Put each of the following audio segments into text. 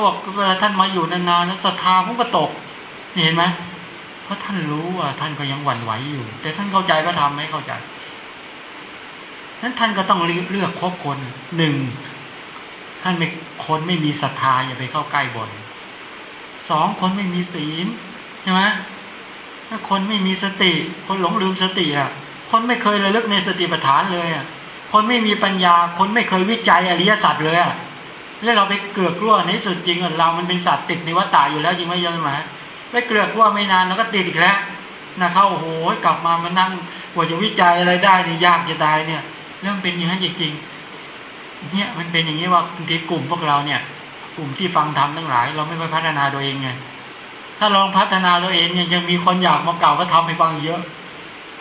เขาบอกเวลาท่านมาอยู่นานๆแล้วศรัทธาผมก็ตกเห็นไหมเพราะท่านรู้ว่าท่านก็ยังหวั่นไหวอยู่ แต่ท่านเข้าใจพระธรรมไหมเข้าใจนั้นท่านก็ต้องเลือกคบคนหนึ่งท่านไม่คนไม่มีศรัทธาอย่าไปเข้าใกล้บ่อยสองคนไม่มีศีลใช่ไหมถ้าคนไม่มีสติ คนหลงลืมสติอะ คนไม่เคยระลึกในสติปัฏฐานเลยอะคนไม่มีปัญญา คนไม่เคยวิจัยอริยสัจเลยอะ แล้วเราไปเกือกกลัวในสุดจริงเรามันเป็นสัตว์ติดในวัฏฏะอยู่แล้วจริงไหมยังไหมไปเกลือกกลัวไม่นานแล้วก็ติดอีกแล้วนะเข้าโอ้โหกลับมามานั่งกว่าจะวิจัยอะไรได้นี่ยากจะตายเนี่ยแล้วมันเป็นอย่างนั้นจริงๆเนี่ยมันเป็นอย่างนี้ว่าบางทีกลุ่มพวกเราเนี่ย กลุ่มที่ฟังธรรมทั้งหลาย เราไม่ค่อยพัฒนาตัวเองไงถ้าลองพัฒนาตัวเองเนี่ยยังมีคนอยากมาเก่าก็ทำให้ฟังเยอะ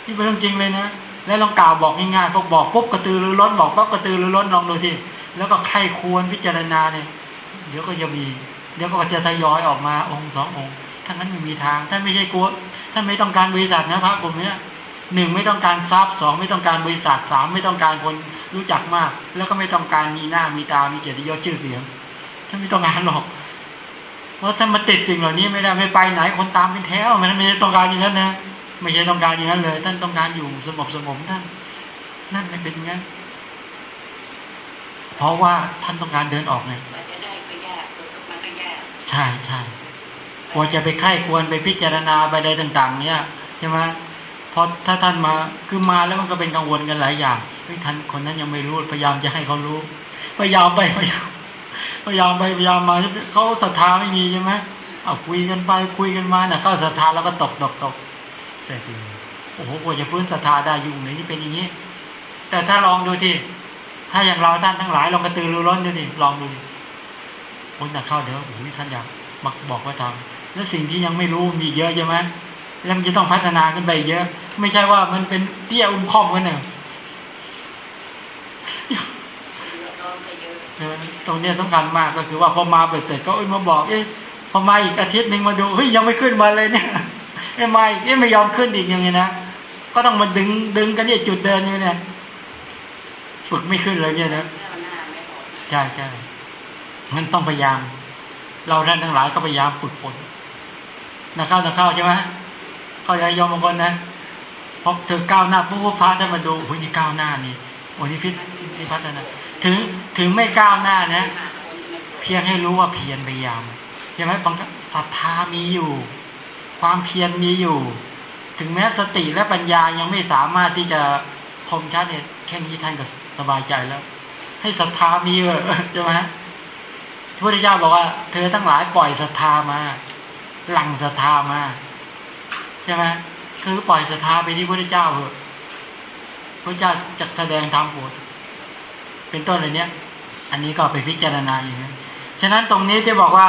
ที่เป็นเรื่องจริงเลยนะแล้วลองกล่าวบอกง่ายๆพวกบอกปุ๊บกระตือรือร้นบอกปุ๊บกระตือรือร้นลองดูที่ แล้วก็ใครควรพิจารณาเนี่ย เดี๋ยวก็จะมี เดี๋ยวก็จะทยอยออกมาองค์สององค์ถ้างั้นไม่มีทางท่านไม่ใช่กลัวท่านไม่ต้องการบริษัทนะพระกลุ่มนี้หนึ่งไม่ต้องการทรัพย์สองไม่ต้องการบริษัทสามไม่ต้องการคนรู้จักมาก แล้วก็ไม่ต้องการมีหน้ามีตา มีเกียรติยศชื่อเสียงท่านไม่ต้องการหรอก เพราะท่านมาติดสิ่งเหล่านี้ไม่ได้ไม่ไปไหนคนตามเป็นแถวมันไม่ได้ต้องการอย่างนั้นนะไม่ใช่ต้องการอย่างนั้นเลย ท่านต้องการอยู่สงบสงบท่านนั่นเป็นอย่างนั้น เพราะว่าท่านต้องการเดินออกไงใช่ใช่กลัวจะไปไข้ควรไปพิจารณาไปใดต่าง ๆ เนี่ยใช่ไหมพอถ้าท่านมาคือมาแล้วมันก็เป็นกังวลกันหลายอย่างท่านคนนั้นยังไม่รู้พยายามจะให้เขารู้ พยายามไปพยายามพยายามไปพยายามมาเขาศรัทธาไม่มีใช่ไหมเอาคุยกันไปคุยกันมาเนี่ยเขาศรัทธาแล้วก็ตกตกตกเสร็จโอ้โหกว่าจะฟื้นศรัทธาได้ยุ่งเลยนี่เป็นอย่างนี้ แต่ถ้าลองดูที่ ถ้าอย่างเราท่านทั้งหลายลองกระตือรือร้นดูดิลองดูดิโอ้ยแต่เข้าเดี๋ยวโอ้ยท่านอยากมักบอกว่าทำแล้วสิ่งที่ยังไม่รู้มีเยอะใช่ไหมแล้วมันจะต้องพัฒนาขึ้นไปเยอะ ไม่ใช่ว่ามันเป็นเตี้ยอุ้มค่อมกันเนี่ยตรงนี้สำคัญมากก็คือว่าพอมาเสร็จก็เอ้ยมาบอกเอ้ยพอมาอีกอาทิตย์หนึ่งมาดูเฮ้ยยังไม่ขึ้นมาเลยเนี่ยเอ้ยมาอีกเอ้ยไม่ยอมขึ้นอีกอย่างเงี้ยนะก็ต้องมาดึงดึงกันเนี่ยจุดเดินอยู่เนี่ย ฝึกไม่ขึ้นเลยเนี่ยนะใช่ใช่มันต้องพยายาม เราท่านทั้งหลายก็พยายามฝึกฝนนะเข้านะเข้าใช่ไหมเข้าใจยอมบางคนนะพอเธอก้าวหน้าปุ๊บพระท่านมาดูโอ้ยนี่ก้าวหน้านี่โอ้ยนี่พิษนี่พัฒนาถึงถึงไม่ก้าวหน้านะ เพียงให้รู้ว่าเพียรพยายามใช่ไหมบางศรัทธามีอยู่ ความเพียรมีอยู่ ถึงแม้สติและปัญญายังไม่สามารถที่จะคมชัดเนี่ยแค่นี้ท่านก็ สบายใจแล้ว ให้ศรัทธามีเออใช่ไหมพระพุทธเจ้าบอกว่า เธอทั้งหลายปล่อยศรัทธามาหลังศรัทธามาใช่ไหมคือปล่อยศรัทธาไปที่พระพุทธเจ้าเถอะพระเจ้าจะแสดงธรรมโปรดเป็นต้นอะไรเนี้ย อันนี้ก็ไปพิจารณาอย่างนี้ฉะนั้นตรงนี้ที่บอกว่า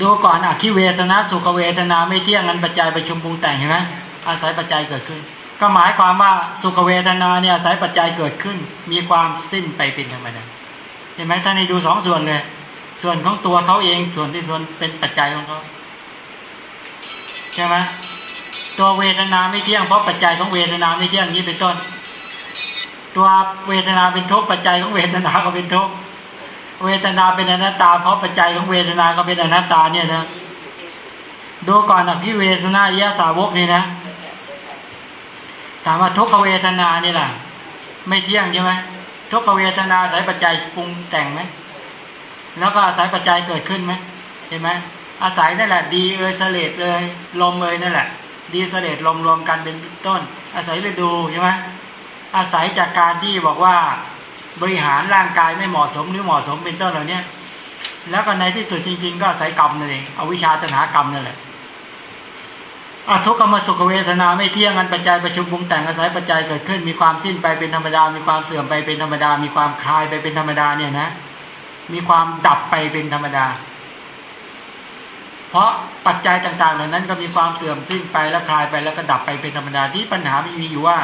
ดูก่อนอคิเวสนะสุขเวทนาไม่เที่ยงนั้นปัจจัยประชุมปรุงแต่งเห็นไหมอาศัยปัจจัยเกิดขึ้น ก็หมายความว่าสุขเวทนาเนี่ยอายปัจจัยเกิดขึ้น มีความสิ้นไปเป็นธรรมดาเห็นไหมท่านในดูสองส่วนเลย ส่วนของตัวเขาเองส่วนที่ส่วนเป็นปัจจัยของเขาใช่ไหมตัวเวทนาไม่เที่ยงเพราะปัจจัยของเวทนาไม่เที่ยงนี้เป็นต้น ตัวเวทนาเป็นทุกข์ปัจจัยของเวทนาก็เป็นทุกข์เวทนาเป็นอนัตตา เพราะปัจจัยของเวทนาก็เป็นอนัตตาเนี่ยนะดูก่อนอภิเวทนายะสาวกนี่นะ ถามว่าทุกขเวทนานี่แหละไม่เที่ยงใช่ไหมทุกขเวทนาอายปัจจัยปรุงแต่งไหมแล้วก็อาศัยปัจจัยเกิดขึ้นไหมเห็นไหมอาศัยนั่นแหละ ดีเออเสลดเลยลมเลยนั่นแหละ ดีเสลดลมรวมกันเป็นต้น อาศัยไปดูใช่ไหมอาศัยจากการที่บอกว่าบริหารร่างกายไม่เหมาะสมหรือเหมาะสมเป็นต้นเหล่านี้แล้วก็ในที่สุดจริง ๆ ก็อาศัยกรรมนั่นเองเอาวิชาตนากรรมนั่นแหละ อทุกขมสุขเวทนาไม่เที่ยงกันปัจจัยประชุมปรุงแต่งอาศัยปัจจัยเกิดขึ้นมีความสิ้นไปเป็นธรรมดา มีความเสื่อมไปเป็นธรรมดา มีความคลายไปเป็นธรรมดาเนี่ยนะ มีความดับไปเป็นธรรมดา เพราะปัจจัยต่างๆเหล่านั้นก็มีความเสื่อมสิ้นไปแล้วคลายไปแล้วก็ดับไปเป็นธรรมดาที่ปัญหาไม่มีอยู่ว่า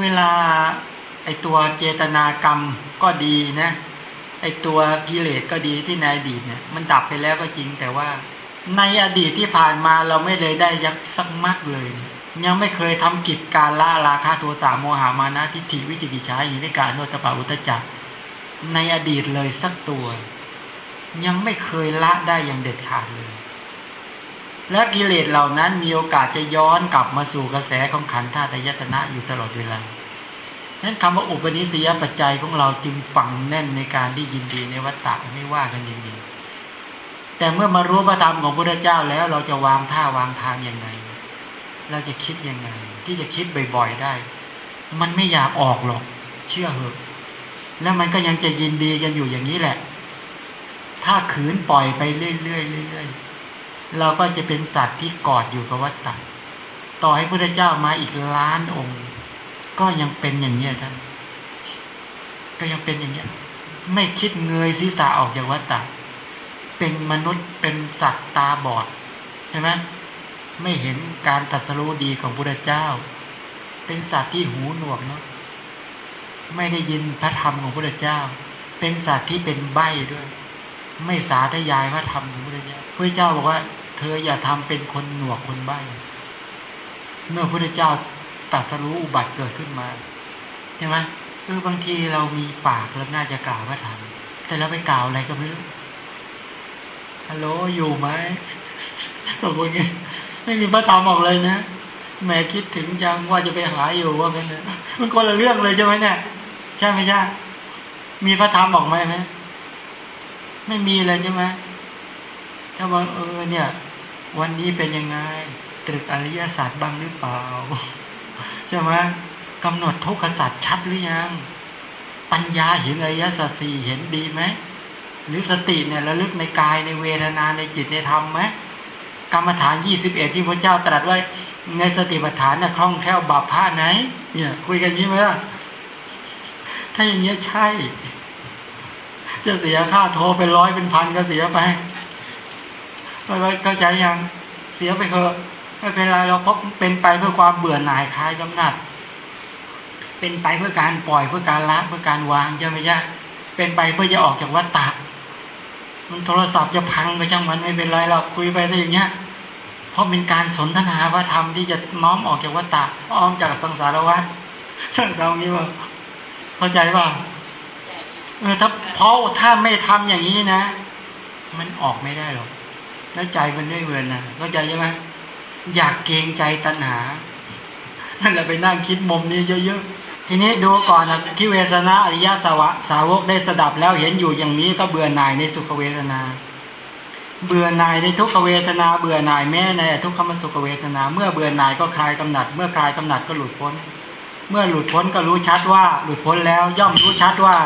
เวลาไอตัวเจตนากรรมก็ดีนะไอตัวกิเลสก็ดีที่ในอดีเนี่ยมันดับไปแล้วก็จริงแต่ว่า ในอดีตที่ผ่านมาเราไม่เลยได้ยักสักมากเลย ยังไม่เคยทำกิจการละราคาตัวสามโมหามานะทิฏฐิวิจิกิจฉาอินิการโนตปาอุตจักในอดีตเลยสักตัว ยังไม่เคยละได้อย่างเด็ดขาดเลย และกิเลสเหล่านั้นมีโอกาสจะย้อนกลับมาสู่กระแสของขันธ์ธาตุยตนะอยู่ตลอดเวลานั้นคำว่าอุปนิสัยปัจจัยของเราจึงฝังแน่นในการที่ยินดีในวัฏฏะไม่ว่ากันยินดี แต่เมื่อมารู้พระธรรมของพระเจ้าแล้ว เราจะวางท่าวางทางยังไง เราจะคิดยังไง ที่จะคิดบ่อยๆได้ มันไม่อยากออกหรอก เชื่อเหอะแล้วมันก็ยังจะยินดีกันอยู่อย่างนี้แหละ ถ้าขืนปล่อยไปเรื่อยๆเรื่อยๆเราก็จะเป็นสัตว์ที่กอดอยู่กับวัฏฏะต่อให้พระเจ้ามาอีกล้านองค์ ก็ยังเป็นอย่างนี้ท่านก็ยังเป็นอย่างนี้ไม่คิดเงยศีรษะออกจากวัฏฏะ เป็นมนุษย์เป็นสัตว์ตาบอดใช่ไหมไม่เห็นการตัดสู้ดีของพระเจ้า เป็นสัตว์ที่หูหนวกเนาะไม่ได้ยินพระธรรมของพระเจ้า เป็นสัตว์ที่เป็นใบ้ด้วย ไม่สาธยายพระธรรมของพระเจ้าพระเจ้าบอกว่า เธออย่าทำเป็นคนหนวกคนใบ้เมื่อพระเจ้าตัดสู้อุบัติเกิดขึ้นมาใช่ไหมเออบางทีเรามีปากแล้วน่าจะกล่าวพระธรรมแต่เราไปกล่าวอะไรก็ไม่รู้ ฮัลโหลอยู่ไหมสมบูรณ์ไม่มีพระธรรมออกเลยนะแม่คิดถึงจังว่าจะไปหาอยู่ว่าเป็นมันคนละเรื่องเลยใช่ไหมเนี่ยใช่ไม่ใช่ มีพระธรรมออกไหมไหมไม่มีเลยใช่ไหมถ้าว่าเออเนี่ย วันนี้เป็นยังไงตรึกอริยศาสตร์บ้างหรือเปล่าใช่ไหมกำหนดทุกขศาสตร์ชัดหรือยัง ปัญญาเห็นอริยสัจสี่เห็นดีไหม หรือสติเนี่ยระลึกในกายในเวทนาในจิตในธรรมไหมกรรมฐานยี่สิบเอ็ดที่พระเจ้าตรัสไว้ในสติปัฏฐานน่ะคล่องแคล่วบาปผ้าไหน เนี่ย คุยกันยี่ไหมล่ะถ้าอย่างเงี้ยใช่ จะเสียค่าโทรเป็นร้อยเป็นพันก็เสียไปไม่เข้าใจยังเสียไปเถอะไม่เป็นไรเราเพราะเป็นไปเพื่อความเบื่อหน่ายคลายกำหนัด เป็นไปเพื่อการปล่อยเพื่อการละเพื่อการวางใช่ไหมจ๊ะเป็นไปเพื่อจะออกจากวัฏฏะ มันโทรศัพท์จะพังไปช่างมันไม่เป็นไรเราคุยไปได้อย่างเงี้ย เพราะเป็นการสนทนาว่าธรรมที่จะน้อมออกจากวัฏฏะอ้อมจากสังสารวัฏท่านเรางี้ว่าเข้าใจป่ะเออถ้าเพราะถ้าไม่ทำอย่างนี้นะ มันออกไม่ได้หรอกแล้วใจมันไม่เวินนะเข้าใจใช่ไหมอยากเกงใจตัณหานั่นแหละไปนั่งคิดมุมนี้เยอะๆ ทีนี้ดูก่อนนะที่เวสนาอริยสาวะสาวกได้สดับแล้วเห็นอยู่อย่างนี้ก็เบื่อหน่ายในสุขเวทนา เบื่อหน่ายในทุกขเวทนา เบื่อหน่ายแม้ในทุกขมสุขเวทนา เมื่อเบื่อหน่ายก็คลายกำหนัด เมื่อคลายกำหนัดก็หลุดพ้น เมื่อหลุดพ้นก็รู้ชัดว่า หลุดพ้นแล้วย่อมรู้ชัดว่า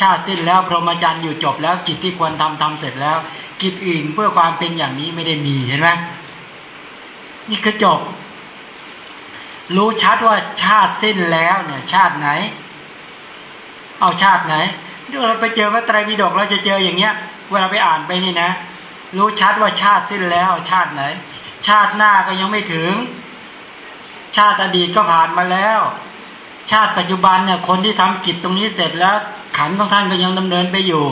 ชาติสิ้นแล้วพรหมจรรย์อยู่จบแล้วกิจที่ควรทำทำเสร็จแล้ว กิจอื่นเพื่อความเป็นอย่างนี้ไม่ได้มีเห็นไหมนี่คือจบ รู้ชัดว่าชาติสิ้นแล้วเนี่ย ชาติไหน เอาชาติไหนเดี๋ยวเราไปเจอพระไตรปิฎกเราจะเจออย่างเงี้ย เวลาไปอ่านไปนี่นะ รู้ชัดว่าชาติสิ้นแล้ว ชาติไหน ชาติหน้าก็ยังไม่ถึง ชาติอดีตก็ผ่านมาแล้ว ชาติปัจจุบันเนี่ย คนที่ทำกิจตรงนี้เสร็จแล้ว ขันของท่านก็ยังดำเนินไปอยู่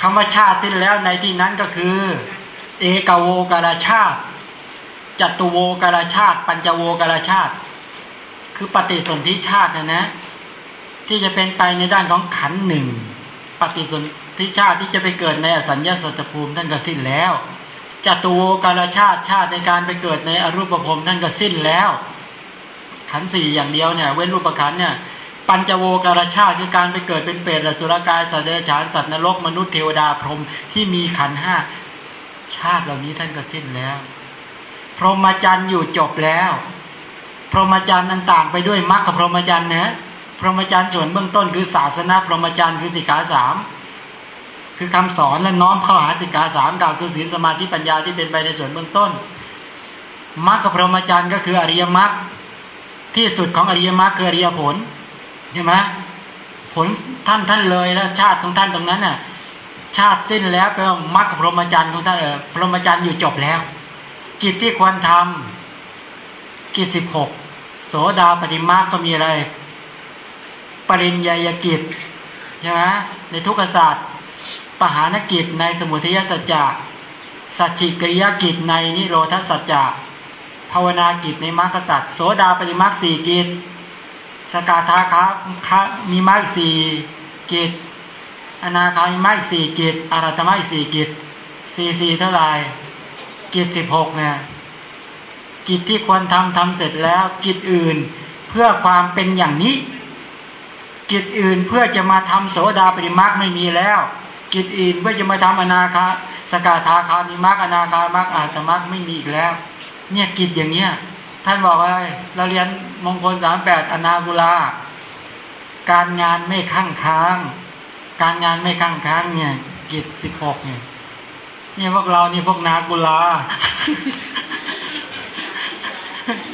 คำว่าชาติสิ้นแล้วในที่นั้นก็คือ เอกโวกาลชาติ จัตุโวกาลชาติ ปัญจโวกาลชาติ คือปฏิสนธิชาตินะนะ ที่จะเป็นไปในด้านของขันหนึ่งปฏิสนธิชาติที่จะไปเกิดในอสัญญาสัตภูมิท่านก็สิ้นแล้วจัตุโวกาลชาติชาติในการไปเกิดในอรูปภพท่านก็สิ้นแล้ว ขันสี่อย่างเดียวเนี่ย เว้นรูปขันเนี่ยปัญจโวกาลชาติคือการไปเกิดเป็นเปรตสุรกายสัตว์เดรัจฉานสัตว์นรกมนุษย์เทวดาพรหมที่มีขันห้าชาติเหล่านี้ท่านก็สิ้นแล้ว พรหมจรรย์อยู่จบแล้ว พรหมจรรย์ต่างๆ ไปด้วยมรรคพรหมจรรย์นะพรหมจรรย์ส่วนเบื้องต้นคือศาสนาพรหมจรรย์คือสิกขาสามคือคำสอนและน้อมเข้าหาสิกขาสามกล่าวคือศีลสมาธิปัญญาที่เป็นไปในส่วนเบื้องต้นมรรคพรหมจรรย์ก็คืออริยมรรคที่สุดของอริยมรรคคืออริยผลใช่ไหมผลท่านท่านเลยแล้วชาติของท่านตรงนั้นน่ะ ชาติสิ้นแล้วแปลว่ามรรคพรหมจรรย์ของท่านเออพรหมจรรย์อยู่จบแล้ว กิจที่ควรทำกิจสิบหกโสดาปฏิมาก็มีอะไร ปริญญากิจใช่ไหมในทุกขศาสตร์ปหานกิจในสมุทัยสัจจะสัจจิกริยกิจในนิโรธสัจจะภาวนากิจในมรรคสัตว์โสดาปฏิมาสี่กิจสกาธาคะคะมีมรรคสี่กิจอนาคามีมรรคสี่กิจอรัตมรรคสี่กิจสี่สี่เท่าไหร่ กิจสิบหกเนี่ยกิจที่ควรทำทำเสร็จแล้ว กิจอื่นเพื่อความเป็นอย่างนี้ กิจอื่นเพื่อจะมาทำโสดาปริมักไม่มีแล้ว กิจอื่นเพื่อจะมาทำอนาคาสกาธาคามิมักอนาคามักอาตมักไม่มีอีกแล้ว เนี่ยกิจอย่างเนี้ยท่านบอกว่าเราเรียนมงคลสามแปดอนากุลาการงานไม่ข้างค้าง การงานไม่ข้างค้างเนี่ย กิจสิบหกเนี่ย นี่ยพวกเรานี่พวกนากุลา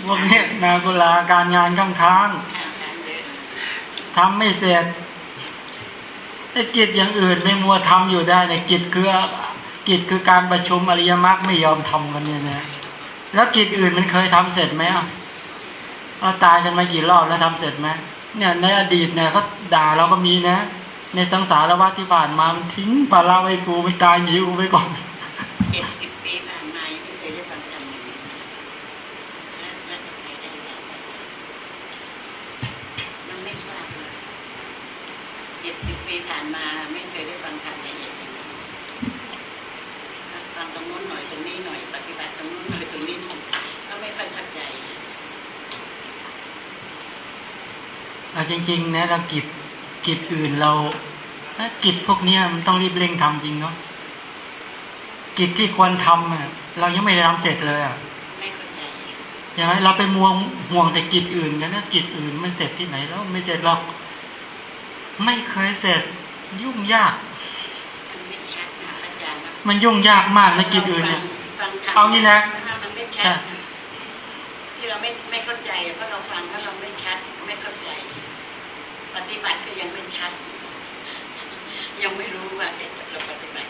พวกเนี้ยนากุลาการงานข้างค้างทำไม่เสร็จไอ้กิจอย่างอื่นไม่มัวทำอยู่ได้ในกิจคือกิจคือการประชุมอริยมรรคไม่ยอมทำกันเนี่ยนะแล้วกิจอื่นมันเคยทำเสร็จไหมอะเราตายกันมากี่รอบแล้วทำเสร็จไหมเนี่ยในอดีตเนี่ยเขาด่าเราก็มีนะ ในสังสารวัฏที่ผ่านมามันทิ้งภาระไว้กูไปตายหนีกูไปก่อน เจ็ดสิบปีผ่านมายังไม่เคยได้ฟังธรรมเลยแล้วแล้วทำไมได้แล้วมันไม่ทราบเลยเจ็ดสิบปีผ่านมาไม่เคยได้ฟังธรรมละเอียดอย่างนี้ฟังตรงนู้นหน่อยตรงนี้หน่อย ปฏิบัติตรงนู้นหน่อยตรงนี้หน่อยก็ไม่ค่อยเข้าใจเอาจริง ๆ นะเรากิจกิจอื่นเรากิจพวกนี้มันต้องรีบเร่งทำจริงเนาะ กิจที่ควรทำอะเรายังไม่ได้ทำเสร็จเลยอะไม่เข้าใจใช่ไหมเราไปมัวห่วงแต่กิจอื่นกันนะกิจอื่นไม่เสร็จที่ไหนแล้วไม่เสร็จหรอกไม่เคยเสร็จยุ่งยาก มันไม่ชัดนะอาจารย์นะมันยุ่งยากมากนะกิจอื่นเนี่ยฟังธรรมเอางี้นะถ้ามันไม่ชัดใช่ที่เราไม่ไม่เข้าใจเพราะเราฟังแล้วเราไม่ชัดไม่เข้าใจ ปฏิบัติก็ยังไม่ชัด ยังไม่รู้ว่าเอ๊ะเราปฏิบัติอยู่อืม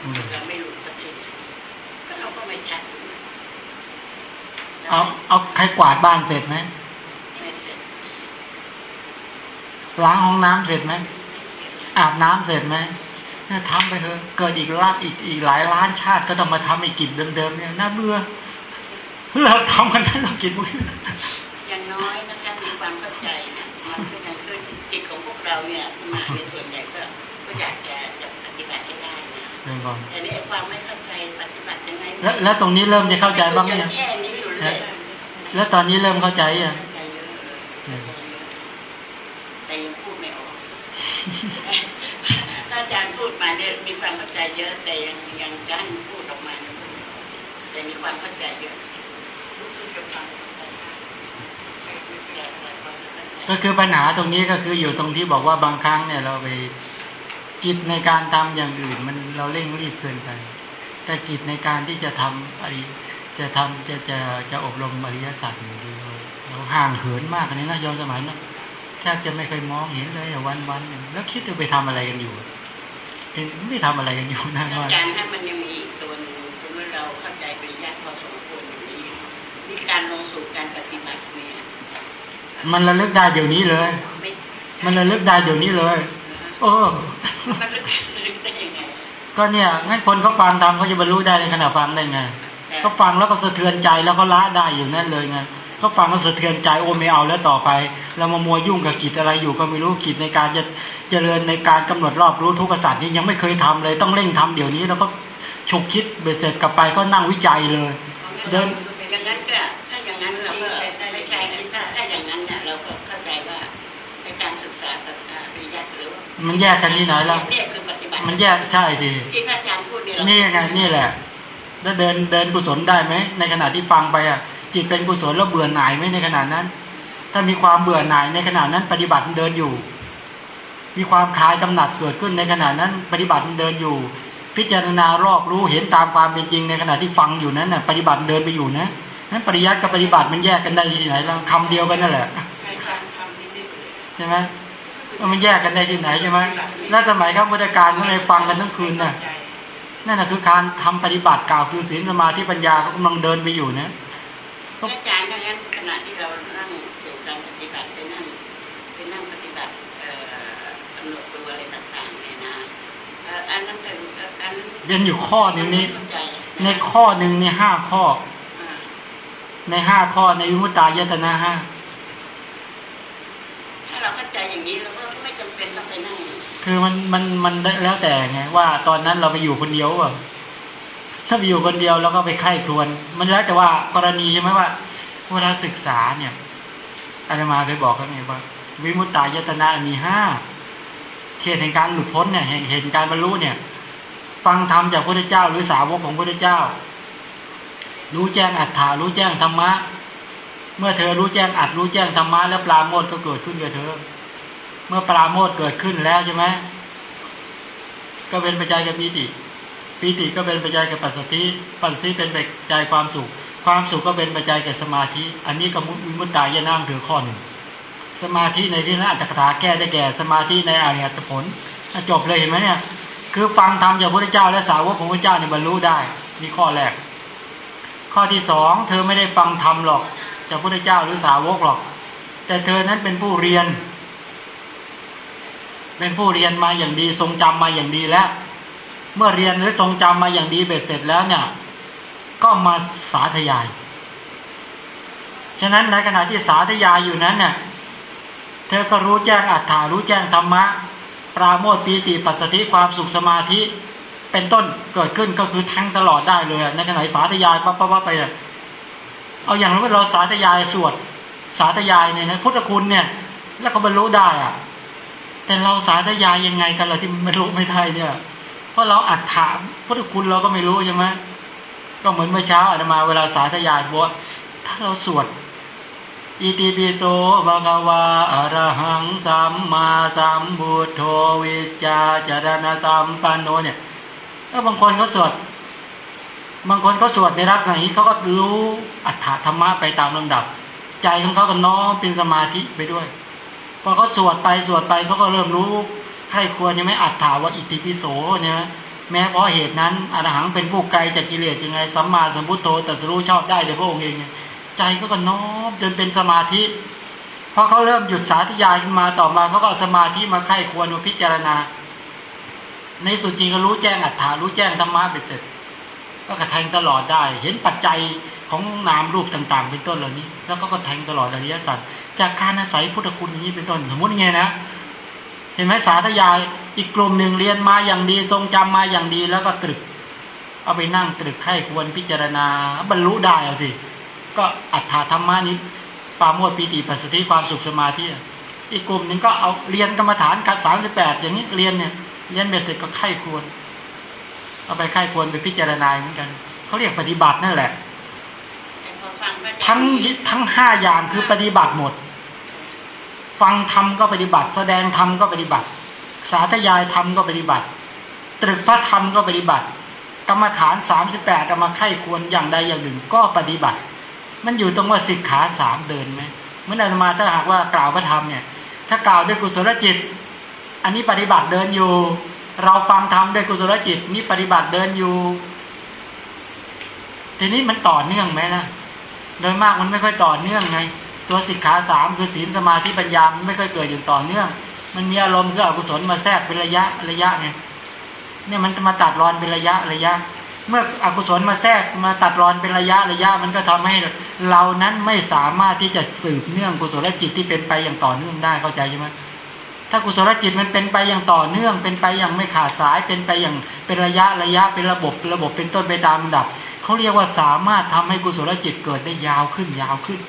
เราไม่รู้ปฏิบัติก็เราก็ไม่ชัดเอาเอาใครกวาดบ้านเสร็จไหมไม่เสร็จล้างห้องน้ำเสร็จไหมไม่เสร็จอาบน้ำเสร็จไหมเนี่ยทำไปเถอะเกิดอีกลาบอีกอีกหลายล้านชาติก็ต้องมาทำอีกกิจเดิมๆเนี่ยน่าเบื่อเราทำกันทั้งเรากิจพวกนี้อย่างน้อยนะคะมีความเข้าใจนะมันก็ยังคือจิตของพวกเราเนี่ยมาในส่วนใหญ่ก็ก็อยากจะจะปฏิบัติให้ได้นะ เรื่องก่อนแต่นี่ไอ้ความไม่เข้าใจปฏิบัติยังไงแล้วแล้วตรงนี้เริ่มจะเข้าใจบ้างยังแค่นี้อยู่เลยแล้วตอนนี้เริ่มเข้าใจยังเข้าใจเยอะเลยเข้าใจเยอะแต่ยังพูดไม่ออกถ้าอาจารย์พูดมาเนี่ยมีความเข้าใจเยอะแต่ยังยังจะให้พูดออกมาแต่มีความเข้าใจเยอะรู้สึกจะฟังแต่แต่ความก็คือปัญหาตรงนี้ก็คืออยู่ตรงที่บอกว่าบางครั้งเนี่ยเราไป กิจในการทำอย่างอื่น มันเราเร่งรีบเกินไป แต่กิจในการที่จะทำอริจะทำจะจะจะอบรมอริยสัจอยู่ดีเราเราห่างเหินมากอันนี้นะโยมสมัยนั้นแทบจะไม่เคยมองเห็นเลยอะวันวันๆหนึ่งแล้วคิดว่าไปทำอะไรกันอยู่เห็นไม่ทำอะไรกันอยู่นะอาว่าจารย์ให้มันยังมีอีกตัวหนึ่งสมมติเราเข้าใจปริยัติพอสมควรอย่างนี้มีการลงสู่การปฏิบัติเนี่ยมันระลึกได้เดี๋ยวนี้เลยไม่มันระลึกได้เดี๋ยวนี้เลย เออมันลึกได้ยังไงก็เนี่ยงั้นคนเขาฟังทำเขาจะบรรลุได้ในขณะฟังได้ไงก็ฟังแล้วก็สะเทือนใจแล้วก็ละได้อยู่นั่นเลยไงก็ฟังก็สะเทือนใจโอ้ไม่เอาแล้วต่อไปเรามามัวยุ่งกับกิจอะไรอยู่ก็ไม่รู้กิจในการจะเจริญในการกำหนดรอบรู้ทุกขสัตว์นี่ยังไม่เคยทำเลยต้องเร่งทำเดี๋ยวนี้แล้วก็ฉุกคิดเบ็ดเสร็จกลับไปก็นั่งวิจัยเลย เดินก็ถ้าอย่างนั้นเราก็ไม่ใช่ถ้าถ้าอย่างนั้นเนี่ยเราก็เข้าใจว่าในการศึกษาปริยัติหรือว่า มันแยกกันที่ไหนแล้วเนี่ยคือปฏิบัติมันแยกใช่สิที่พระอาจารย์พูดเนี่ยเรานี่ไงนี่แหละ แล้วเดินเดินกุศลได้ไหมในขณะที่ฟังไปอะ จิตเป็นกุศลแล้วเบื่อหน่ายไหมในขณะนั้น ถ้ามีความเบื่อหน่ายในขณะนั้น ปฏิบัติมันเดินอยู่ มีความคลายกำหนัดเกิดขึ้นในขณะนั้น ปฏิบัติมันเดินอยู่ พิจารณารอบรู้เห็นตามความเป็นจริงในขณะที่ฟังอยู่นั้นน่ะปฏิบัติเดินไปอยู่นะนั้นปริยัติกับปฏิบัติมันแยกกันได้ที่ไหนเราคำเดียวกันนั่นแหละในการทำนิดใช่ไหมว่า มันแยกกันได้ที่ไหนใช่ไหมแล้วสมัยข้าพุทธการเขาเลยฟังกันทั้งคืนน่ะนั่นแหะคือการทำปฏิบัติกล่าวคือศีลสมาธิปัญญาเขากำลังเดินไปอยู่นะพระอาจารย์ถ้างั้นขณะที่เรานั่งสู่การปฏิบัติไปนั่งไปนั่งปฏิบัติเอ่อกำหนดดูอะไรต่างๆเนี่ยนะเอ่ออันนั้นแต่อันนั้นเรียนอยู่ข้อหนึ่งนี้เข้าใจในข้อหนึ่งในห้าข้ออ่าในห้าข้อในวิมุตตายตนะห้าถ้า เราเข้าใจอย่างนี้เราก็ไม่จำเป็นต้องไปนั่งคือมันมันมันแล้วแต่ไงว่าตอนนั้นเราไปอยู่คนเดียวอะถ้าไปอยู่คนเดียวแล้วก็ไปไข้ครวน มันแล้วแต่ว่ากรณีใช่ไหมว่า เวลาศึกษาเนี่ยอาจารย์มาเคยบอกกันไงว่าวิมุตตายตนะมีห้าเหตุแห่งการหลุดพ้นเนี่ยเหตุเหตุการบรรลุเนี่ย ฟังธรรมจากพระพุทธเจ้า หรือสาวกของพระพุทธเจ้า รู้แจ้งอัตถารู้แจ้งธรรมะ เมื่อเธอรู้แจ้งอัดรู้แจ้งธรรมะแล้วปราโมทก็เกิดขึ้นกับเธอ เมื่อปราโมทเกิดขึ้นแล้วใช่ไหมก็เป็นปัจจัยกับปีติปีติก็เป็นปัจจัยกับปัสสติปัสสติเป็นปัจจัยความสุข ความสุขก็เป็นปัจจัยกับสมาธิ อันนี้ก็มุมุตตายะนามถือข้อหนึ่งสมาธิในที่นั้นอัตถกถาแก้ได้แก่ สมาธิในอริยตผลจบเลยเห็นไหมเนี่ย คือฟังธรรมจากพระพุทธเจ้าและสาวกของพระเจ้าเนี่ยบรรลุได้นี่ข้อแรก ข้อที่สองเธอไม่ได้ฟังธรรมหรอก จากพระพุทธเจ้าหรือสาวกหรอก แต่เธอนั้นเป็นผู้เรียน เป็นผู้เรียนมาอย่างดีทรงจำมาอย่างดีแล้ว เมื่อเรียนหรือทรงจำมาอย่างดีเบ็ดเสร็จแล้วเนี่ย ก็มาสาธยาย ฉะนั้นในขณะที่สาธยายอยู่นั้นเนี่ยเธอก็รู้แจ้งอัตถารู้แจ้งธรรมะ ปราโมทปีติปัสสติความสุขสมาธิเป็นต้นเกิดขึ้นก็คือทั้งตลอดได้เลยในขณะสาธยายปั๊บปั๊บไปอะ เอาอย่างเราเราสาธยายสวดสาธยายเนี่ยนะพุทธคุณเนี่ย แล้วเขาบรรลุได้อะแต่เราสาธยายยังไงกันเราที่บรรลุไม่ได้เนี่ย เพราะเราอัดถามพุทธคุณเราก็ไม่รู้ใช่ไหมก็เหมือนเมื่อเช้าอาตมาเวลาสาธยายบอกว่าถ้าเราสวดอิติปิโสภะคะวาอะระหังสัมมาสัมพุทโธวิจจาจารณสัมปันโนเนี่ยแล้วบางคนเขาสวด บางคนเขาสวดในลักษณะนี้เขาก็รู้อัฏฐธรรมะไปตามลำดับ ใจของเขาก็น้อมเป็นสมาธิไปด้วย พอเขาสวดไปสวดไปเขาก็เริ่มรู้ใครควรยังไม่อัฏฐาว่าอิติปิโสเนี่ยแม้เพราะเหตุนั้นอรหังเป็นผู้ไกลจากกิเลสยังไงสัมมาสัมพุทโธแตรัสรู้ชอบได้เลยพระองค์เองใจก็ก็น้อมจนเป็นสมาธิพอเขาเริ่มหยุดสาธยายขึ้นมาต่อมาเขาก็สมาธิมาไข้ควรมาพิจารณา ในสุดจริงก็รู้แจ้งอัฏฐารู้แจ้งธรรมะไปเสร็จ ก็กระแทงตลอดได้ เห็นปัจจัยของนามรูปต่าง ๆ เป็นต้นเหล่านี้ แล้วก็ก็แทงตลอดอริยสัจจากการอาศัยพุทธคุณอย่างนี้เป็นต้นสมมติไงนะเห็นไหมสาธยายอีกกลุ่มหนึ่งเรียนมาอย่างดีทรงจำมาอย่างดีแล้วก็ตรึก เอาไปนั่งตรึกไข้ควรพิจารณาบรรลุได้เอาสิก็อัฏฐธรรมะนี้ปาโมดปีติปัสสติความสุขสมาธิอีกกลุ่มหนึ่งก็เอาเรียนกรรมฐานขัดสามสิบแปดอย่างนี้เรียนเนี่ยเรียนเบ็ดเสร็จก็ไข้ควร เอาไปไข้ควรไปพิจารณาเหมือนกันเขาเรียกปฏิบัตินั่นแหละแต่พอฟังพระอาจารย์ทั้งทั้งห้าอย่างคือปฏิบัติหมด ฟังธรรมก็ปฏิบัติ แสดงธรรมก็ปฏิบัติ สาธยายธรรมก็ปฏิบัติ ตรึกพระธรรมก็ปฏิบัติ กรรมฐานสามสิบแปดเอามาไข้ควรอย่างใดอย่างหนึ่งก็ปฏิบัติ มันอยู่ตรงว่าสิกขาสามเดินไหมเมื่ออาตมาถ้าหากว่ากล่าวพระธรรมเนี่ย ถ้ากล่าวด้วยกุศลจิต อันนี้ปฏิบัติเดินอยู่ เราฟังธรรมด้วยกุศลจิตนี่ปฏิบัติเดินอยู่ ทีนี้มันต่อเนื่องไหมนะโดยมากมันไม่ค่อยต่อเนื่องไง ตัวสิกขาสามคือศีลสมาธิปัญญามันไม่ค่อยเกิดอย่างต่อเนื่อง มันมีอารมณ์คืออกุศลมาแทรกเป็นระยะระยะไงเนี่ยมันจะมาตัดรอนเป็นระยะระยะ เมื่ออกุศลมาแทรกมาตัดรอนเป็นระยะระยะ มันก็ทำให้เรานั้นไม่สามารถที่จะสืบเนื่องกุศลจิตที่เป็นไปอย่างต่อเนื่องได้เข้าใจใช่ไหม ถ้ากุศลจิตมันเป็นไปอย่างต่อเนื่อง เป็นไปอย่างไม่ขาดสาย เป็นไปอย่างเป็นระยะระยะเป็นระบบระบบเป็นต้นไปตามลำดับเขาเรียกว่าสามารถทำให้กุศลจิตเกิดได้ยาวขึ้นยาวขึ้น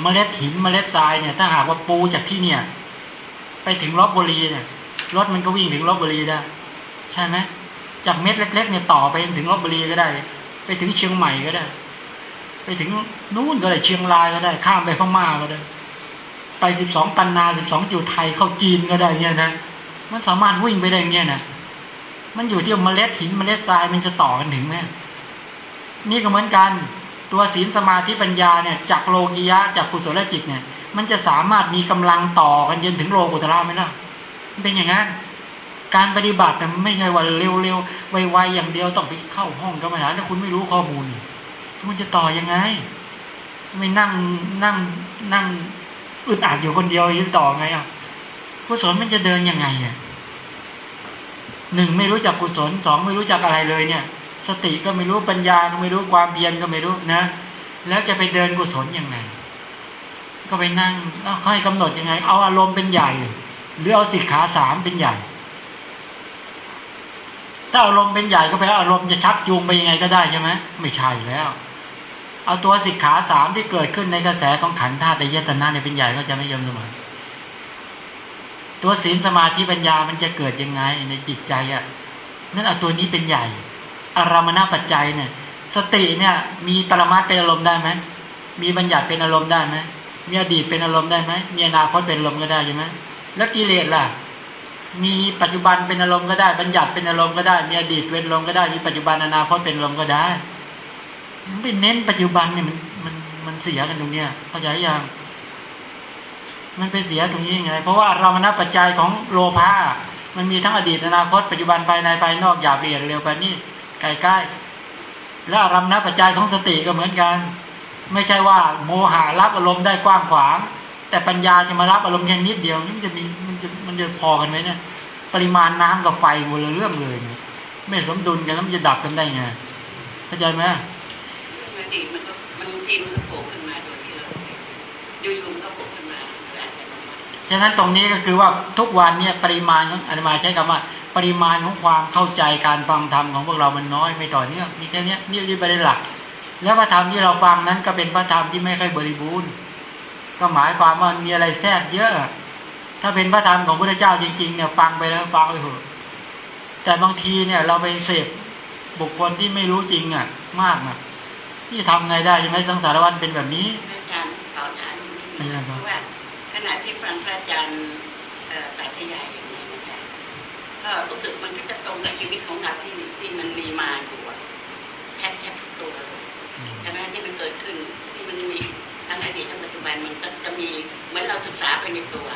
เมล็ดหินเมล็ดทรายเนี่ยถ้าหากว่าปูจากที่เนี่ย ไปถึงลบบุรีเนี่ยรถมันก็วิ่งถึงลบบุรีได้ใช่ไหมจากเม็ดเล็ก ๆ เนี่ยต่อไปถึงลบบุรีก็ได้ ไปถึงเชียงใหม่ก็ได้ ไปถึงนู่นก็ได้เชียงรายก็ได้ ข้ามไปพม่าก็ได้ ไปสิบสองปันนาสิบสองจุดไทยเข้าจีนก็ได้เนี่ยนะมันสามารถวิ่งไปได้เงี้ยนะมันอยู่ที่เมล็ดหินเมล็ดทรายมันจะต่อกันถึงไหมนี่ก็เหมือนกันตัวศีลสมาธิปัญญาเนี่ยจากโลกิยะจากกุศลจิตเนี่ย มันจะสามารถมีกำลังต่อกันจนถึงโลกุตระไหมล่ะมันเป็นอย่างนั้นการปฏิบัติเนี่ไม่ใช่ว่าเร็วๆไวๆอย่างเดียวต้องไปเข้าห้องกรรมฐานถ้าคุณไม่รู้ข้อมูลมันจะต่อยังไงไม่นั่งนั่งนั่ง อึดอัดอยู่คนเดียวจะต่อไงอะกุศลมันจะเดินยังไงอะหนึ่งไม่รู้จักกุศลสองไม่รู้จักอะไรเลยเนี่ย สติก็ไม่รู้ปัญญาก็ไม่รู้ความเพียรก็ไม่รู้นะ แล้วจะไปเดินกุศลยังไง ก็ไปนั่งแล้วค่อยกำหนดยังไง เอาอารมณ์เป็นใหญ่หรือเอาสิกขาสามเป็นใหญ่ถ้าอารมณ์เป็นใหญ่ก็แปลว่าอารมณ์จะชักจูงไปยังไงก็ได้ใช่ไหมไม่ใช่แล้ว เอาตัวสิกขาสามที่เกิดขึ้นในกระแสของขันธ์ธาตุในยตนะเนี่ยเป็นใหญ่ก็จะไม่ยอมเสมอตัวศีลสมาธิปัญญามันจะเกิดยังไงในจิตใจอะนั่นเอาตัวนี้เป็นใหญ่ อารามณปัจจัยเนี่ย สติเนี่ยมีปรมัตเป็นอารมณ์ได้ไหมมีบัญญัติเป็นอารมณ์ได้ไหมมีอดีตเป็นอารมณ์ได้ไหมมีอนาคตเป็นอารมณ์ก็ได้ใช่ไหมแล้วกิเลสล่ะ มีปัจจุบันเป็นอารมณ์ก็ได้ บัญญัติเป็นอารมณ์ก็ได้ มีอดีตเป็นอารมณ์ก็ได้ มีปัจจุบันอนาคตเป็นอารมณ์ก็ได้ ไปเน้นปัจจุบันเนี่ยมันมันมันเสียกันตรงเนี้ยเข้าใจยังมันไปเสียตรงนี้ยังไง เพราะว่าเรามณปัจจัยของโลภะมันมีทั้งอดีตอนาคตปัจจุบันภายในภายนอกหยาบละเอียดเร็วกว่านี้ใกล้ๆแล้วอารมณปัจจัยของสติก็เหมือนกัน ไม่ใช่ว่า โมหะรับอารมณ์ได้กว้างขวาง แต่ปัญญาจะมารับอารมณ์แค่นิดเดียวนี่มันจะมีมันจะมันจะพอกันไหมเนี่ยปริมาณน้ำกับไฟคนละเรื่องเลย ไม่สมดุลกันแล้วมันจะดับกันได้ไงเข้าใจไหม ทีมันก็มันบางทีมันก็โผล่ขึ้นมาโดยที่เราอยู่ๆมันก็โผล่ขึ้นมาโดยอัตโนมัติฉะนั้นตรงนี้ก็คือว่าทุกวันเนี่ยปริมาณองอาตมาใช้คำว่า ปริมาณของความเข้าใจการฟังธรรมของพวกเรามันน้อยไม่ต่อเนื่องมีแค่นี้นี่เรียกประเด็นหลัก แล้วพระธรรมที่เราฟังนั้นก็เป็นพระธรรมที่ไม่ค่อยบริบูรณ์ ก็หมายความว่ามีอะไรแทรกเยอะ ถ้าเป็นพระธรรมของพระเจ้าจริงๆเนี่ยฟังไปแล้วฟังไปเถอะแต่บางทีเนี่ยเราไปเสพบุคคลที่ไม่รู้จริงอะ มากนะ ที่ทำไงได้ยังไงสังสารวัฏเป็นแบบนี้พระอาจารย์ขอถามนิดนึงเป็นไงเพครับราะว่าขณะที่ฟังพระอาจารย์เอ่อสายทยายอย่างนี้นะคะก็รู้สึกมันก็จะตรงกับชีวิตของเราที่ที่มันมีมาอยู่อะแทบแทบทุกตัวเลยใช่ไหมที่มันเกิดขึ้นที่มันมีทั้งอดีตทั้งปัจจุบันมันก็จะมีเหมือนเราศึกษาไปในตัว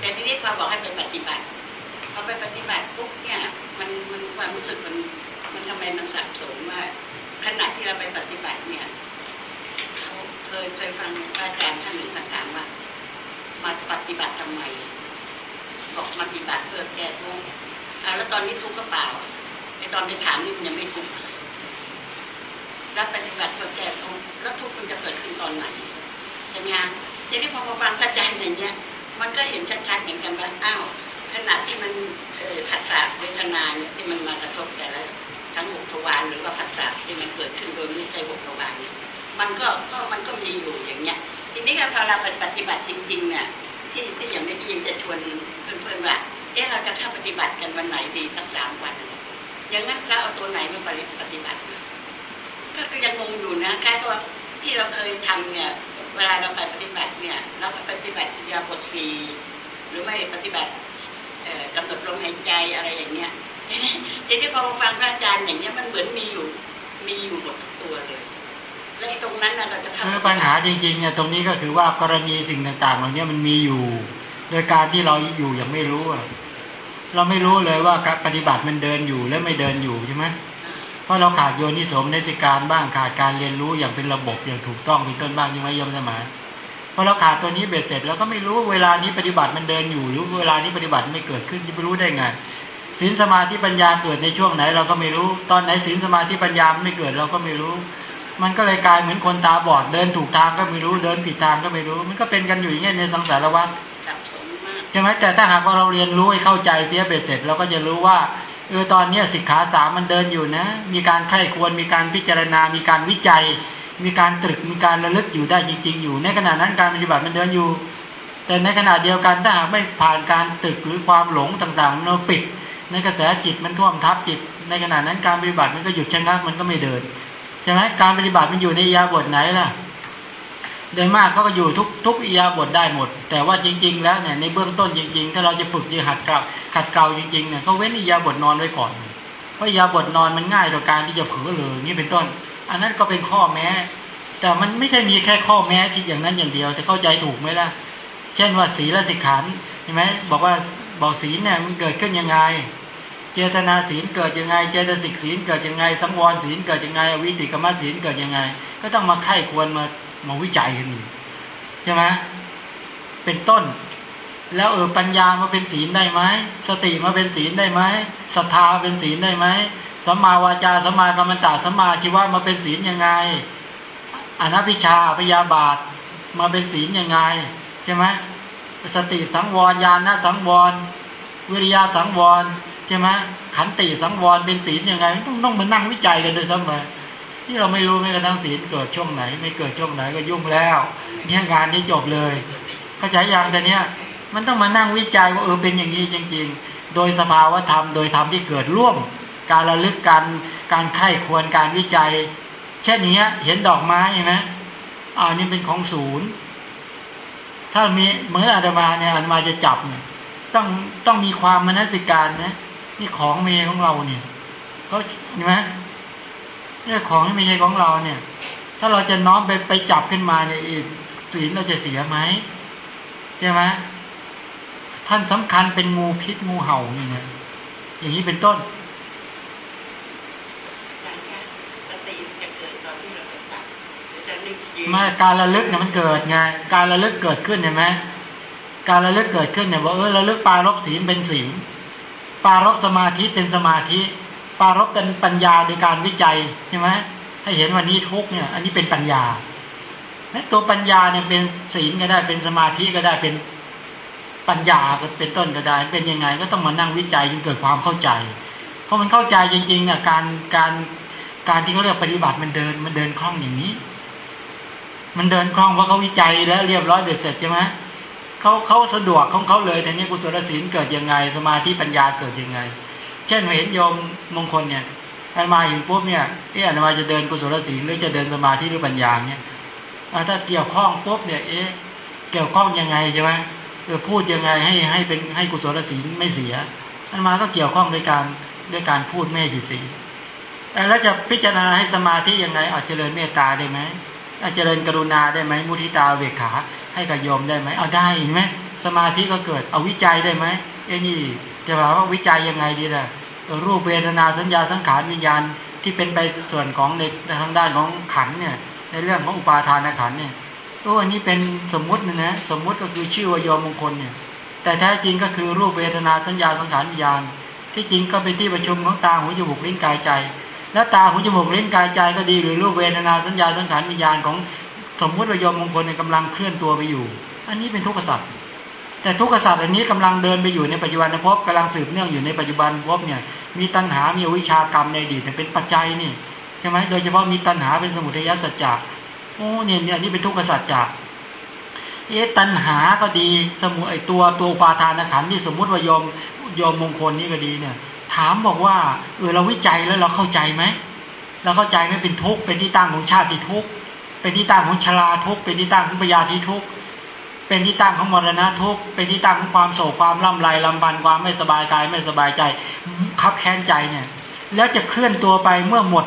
แต่ทีนี้พอบอกให้ไปปฏิบัติพอไปปฏิบัติปุ๊บเนี่ยมันมันความรู้สึกมันมันทำไมมันสับสนว่า ขณะที่เราไปปฏิบัติเนี่ยเขาเคยเคยฟังอาจารย์ท่านหนึ่งท่านถามว่ามาปฏิบัติทำไมบอกมาปฏิบัติเพื่อแก้ทุกข์แล้วตอนนี้ทุกข์ก็เปล่าไอตอนที่ถามนี่มันยังไม่ทุกข์รับปฏิบัติเพื่อแก้ทุกข์แล้วทุกข์มันจะเกิดขึ้นตอนไหนใช่ไหมคะทีนี้พอมาฟังพระอาจารย์อย่างเงี้ย มันก็เห็นชัดๆเหมือนกันว่าอ้าวขณะที่มันเอ่อผัสสะเวทนาเนี่ยที่มันมากระทบแต่ละ ทั้งหกทวารหรือว่าผัสสะที่มันเกิดขึ้นโดยไม่ใช่หกทวารเนี่มันก็ก็มันก็มีอยู่อย่างเงี้ยทีนี้พอเราไปปฏิบัติจริงๆเนี่ยที่ที่อย่างไม่ได้ยินจะชวนเพื่อนๆว่าเอ๊ะเราจะเข้าปฏิบัติกันวันไหนดีสักสามวันอย่างนั้นเราเอาตัวไหนมาปฏิบัติ ก็คือยังงงอยู่นะแค่ตัวที่เราเคยทำเนี่ยเวลาเราไปปฏิบัติเนี่ย เราไปปฏิบัติยาบทสีหรือไม่ปฏิบัติกำหนดลมหายใจอะไรอย่างเงี้ย ทีนี้พอมาฟังพระอาจารย์อย่างเงี้ยมันเหมือนมีอยู่ มีอยู่หมดทุกตัวเลย แล้วไอ้ตรงนั้นน่ะเราจะเข้าคือปปัฏิญบัหาติจริงๆเนี่ยตรงนี้ก็คือว่ากรณีสิ่งต่างๆเหล่านี้มันมีอยู่ โดยการที่เราอยู่อย่างไม่รู้อะเราไม่รู้เลยว่าการปฏิบัติมันเดินอยู่และไม่เดินอยู่ใช่ไหมเพราะเราขาดโยนิโสมนสิการบ้างขาดการเรียนรู้อย่างเป็นระบบอย่างถูกต้องเป็นต้นบ้างยังไม่ยอมสมานพอเราขาดตัวนี้เบ็ดเสร็จเราก็ไม่รู้เวลานี้ปฏิบัติมันเดินอยู่ หรือเวลานี้ปฏิบัติไม่เกิดขึ้นจะไปรู้ได้ไง ศีลสมาธิปัญญาเกิดในช่วงไหน เราก็ไม่รู้ ตอนไหนศีลสมาธิปัญญาไม่เกิดเราก็ไม่รู้ มันก็เลยกลายเหมือนคนตาบอดเดินถูกทางก็ไม่รู้เดินผิดทางก็ไม่รู้ มันก็เป็นกันอยู่อย่างเงี้ยในสังสารวัฏสับสนมากใช่ไหมแต่ถ้าหากว่าเราเรียนรู้ให้เข้าใจเสียเบ็ดเสร็จเราก็จะรู้ว่าเออตอนเนี้ยสิกขาสามมันเดินอยู่นะ มีการใคร่ควรมีการพิจารณา มีการวิจัย มีการตรึกมีการระลึกอยู่ได้จริง ๆ อยู่ ในขณะนั้นการปฏิบัติมันเดินอยู่ แต่ในขณะเดียวกันถ้าหากไม่ผ่านการตรึกหรือความหลงต่างๆเราปิด ในกระแสจิตมันท่วมทับจิต ในขณะนั้นการปฏิบัติมันก็หยุดชะงักมันก็ไม่เดินใช่ไหมการปฏิบัติมันอยู่ในยาบทไหนล่ะโดยมากเขาก็อยู่ทุกทุกอิยาบทได้หมด แต่ว่าจริง ๆ แล้วเนี่ยในเบื้องต้นจริง ๆ ถ้าเราจะฝึกจะหัดเกลาขัดเกลาจริงๆเนี่ยก็เว้นอิยาบทนอนไว้ก่อน เพราะอิยาบทนอนมันง่ายต่อการที่จะเผลอเลยนี่เป็นต้น อันนั้นก็เป็นข้อแม้ แต่มันไม่ใช่มีแค่ข้อแม้ที่อย่างนั้นอย่างเดียว แต่เข้าใจถูกไหมล่ะ เช่นว่าศีลสิกขันใช่ไหมบอกว่าบอกศีลเนี่ยมันเกิดขึ้นยังไง เจตนาศีลเกิดยังไง เจตสิกศีลเกิดยังไง สังวรศีลเกิดยังไง วิติกรรมศีลเกิดยังไง ก็ต้องมาไข้ควรมามาวิจัยกันใช่ไหมเป็นต้น แล้วเออปัญญามาเป็นศีลได้ไหมสติมาเป็นศีลได้ไหมศรัทธาเป็นศีลได้ไหมสัมมาวาจาสัมมากัมมันตะสัมมาชีวะมาเป็นศีลยังไงอนัพิชาพยาบาทมาเป็นศีลยังไงใช่ไหมสติสังวรญาณสังวร วิริยะสังวร ใช่ไหมขันติสังวรเป็นศีลยังไงต้องต้องมานั่งวิจัยกันด้วยซ้ำไปที่เราไม่รู้ไม่กระทั่งศีลเกิดช่วงไหน ไม่เกิดช่วงไหนก็ยุ่งแล้วเนี่ยงานนี้จบเลยเข้าใจอย่างแต่เนี้ยมันต้องมานั่งวิจัยว่าเออเป็นอย่างนี้จริง ๆ โดยสภาวธรรมโดยธรรมที่เกิดร่วม การระลึกการการไข้ควรการวิจัย เช่นนี้เห็นดอกไม้ใช่ไหมอ่านี่เป็นของศูนย์ ถ้ามีเหมือนอาตมาเนี่ยอาตมาจะจับเนี่ยต้องต้องมีความมนสิการนะ นี่ของเมย์ของเราเนี่ยเขาเห็นไหมนี่ของที่ไม่ใช่ของเราเนี่ย ถ้าเราจะน้อมไปไปจับขึ้นมาเนี่ยอีกศีลเราจะเสียไหมใช่ไหมท่านสำคัญเป็นงูพิษงูเห่านี่นะอย่างนี้เป็นต้นการแค่สติจะเกิดตอนที่เราจะตัดหรือจะนึกยืนไมาการระลึกเนี่ยมันเกิดไงการระลึกเกิดขึ้นเห็นไหมการระลึกเกิดขึ้นเนี่ยว่าเออระลึกปารบศีลเป็นศีล ปารบสมาธิเป็นสมาธิ ปารบเป็นปัญญาในการวิจัยใช่ไหมให้เห็นวันนี้ทุกเนี่ย อันนี้เป็นปัญญาตัวปัญญาเนี่ยเป็นศีลก็ได้เป็นสมาธิก็ได้เป็นปัญญาก็เป็นต้นก็ได้ เป็นยังไงก็ต้องมานั่งวิจัยจนเกิดความเข้าใจ เพราะมันเข้าใจจริงๆเนี่ยการการการที่เขาเรียกปฏิบัติมันเดินมันเดินคล่องอย่างนี้ มันเดินคล่องเพราะเขาวิจัยแล้วเรียบร้อยเบ็ดเสร็จใช่ไหม เขาเขาสะดวกของเขาเลยแต่นี้กุศลศีลเกิดยังไง สมาธิปัญญาเกิดยังไง เช่นเห็นโยมมงคลเนี่ยอันมาเห็นปุ๊บเนี่ยเอ๊ะอันมาจะเดินกุศลศีลหรือจะเดินสมาธิหรือปัญญาเนี่ยถ้าเกี่ยวข้องปุ๊บเนี่ยเอ๊ะเกี่ยวข้องยังไงใช่ไหมเออพูดยังไงให้ให้เป็นให้กุศลศีลไม่เสียอันมาก็เกี่ยวข้องด้วยการด้วยการพูดไม่ผิดศีลแล้วจะพิจารณาให้สมาธิยังไงอาจเจริญเมตตาได้ไหม อาจเจริญกรุณาได้ไหมมุทิตาเวกขา ให้กับโยมได้ไหมเอาได้เห็นไหมสมาธิก็เกิดเอาวิจัยได้ไหมเอ้นี่จะบอกว่าวิจัยยังไงดีล่ะรูปเวทนาสัญญาสังขารวิญญาณที่เป็นไปส่วนของในทางด้านของขันเนี่ยในเรื่องของอุปาทานขันเนี่ยโอ้อันนี้เป็นสมมุตินะนะสมมุติก็คือชื่อวายมมงคลเนี่ย แต่แท้จริงก็คือรูปเวทนาสัญญาสังขารวิญญาณ ที่จริงก็เป็นที่ประชุมของตาหูจมูกลิ้นกายใจ แล้วตาหูจมูกลิ้นกายใจก็ดีหรือรูปเวทนาสัญญาสังขารวิญญาณของสมมุติว่าโยมมงคลเนี่ยกำลังเคลื่อนตัวไปอยู่ อันนี้เป็นทุกขสัตว์แต่ทุกขสัตว์อันนี้กำลังเดินไปอยู่ในปัจจุบันภพกำลังสืบเนื่องอยู่ในปัจจุบันภพเนี่ยมีตัณหา มีวิชากรรมในอดีตเนี่ยเป็นปัจจัยนี่ใช่ไหมโดยเฉพาะมีตัณหาเป็นสมุทัยสัจจะโอ้เนี่ยเนี่ยนนี้เป็นทุกขสัจจะเอ๊ะตัณหาก็ดีสมุไอตัวตัวปาทานขันที่สมมุติว่าโยมยมมงคลนี่ก็ดีเนี่ย ถามบอกว่าเออเราวิจัยแล้วเราเข้าใจไหมเราเข้าใจไหมเป็นทุกข์เป็นที่ตั้งของชาติทุกข์เป็นที่ตั้งของชราทุกข์เป็นที่ตั้งของปยาธิทุกข์เป็นที่ตั้งของมรณะทุกข์เป็นที่ตั้งของความโศกความล่ำไรลำพันความไม่สบายกายไม่สบายใจคับแค้นใจเนี่ย แล้วจะเคลื่อนตัวไปเมื่อหมด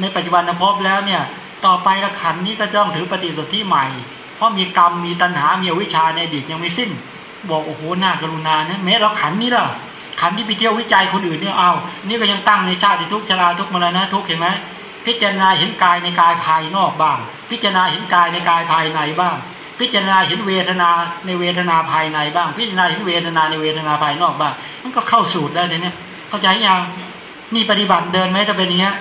ในปัจจุบันภพแล้วเนี่ย ต่อไปละขันนี้ก็จะต้องถือปฏิสนธิใหม่ เพราะมีกรรมมีตัณหามีวิชาในอดีตยังไม่สิ้น บอกโอ้โหน่ากรุณานะแม้เราขันนี้ล่ะ ขันที่ไปเที่ยววิจัยคนอื่นเนี่ยเอานี่ก็ยังตั้งในชาติทุกชราทุกมรณะทุกเห็นไหมพิจารณาเห็นกายในกายภายนอกบ้าง พิจารณาเห็นกายในกายภายในบ้าง พิจารณาเห็นเวทนาในเวทนาภายในบ้าง พิจารณาเห็นเวทนาในเวทนาภายนอกบ้าง มันก็เข้าสูตรแล้วเนี่ยเข้าใจยังนี่ปฏิบัติเดินไหมถ้าเป็นอย่างเงี้ย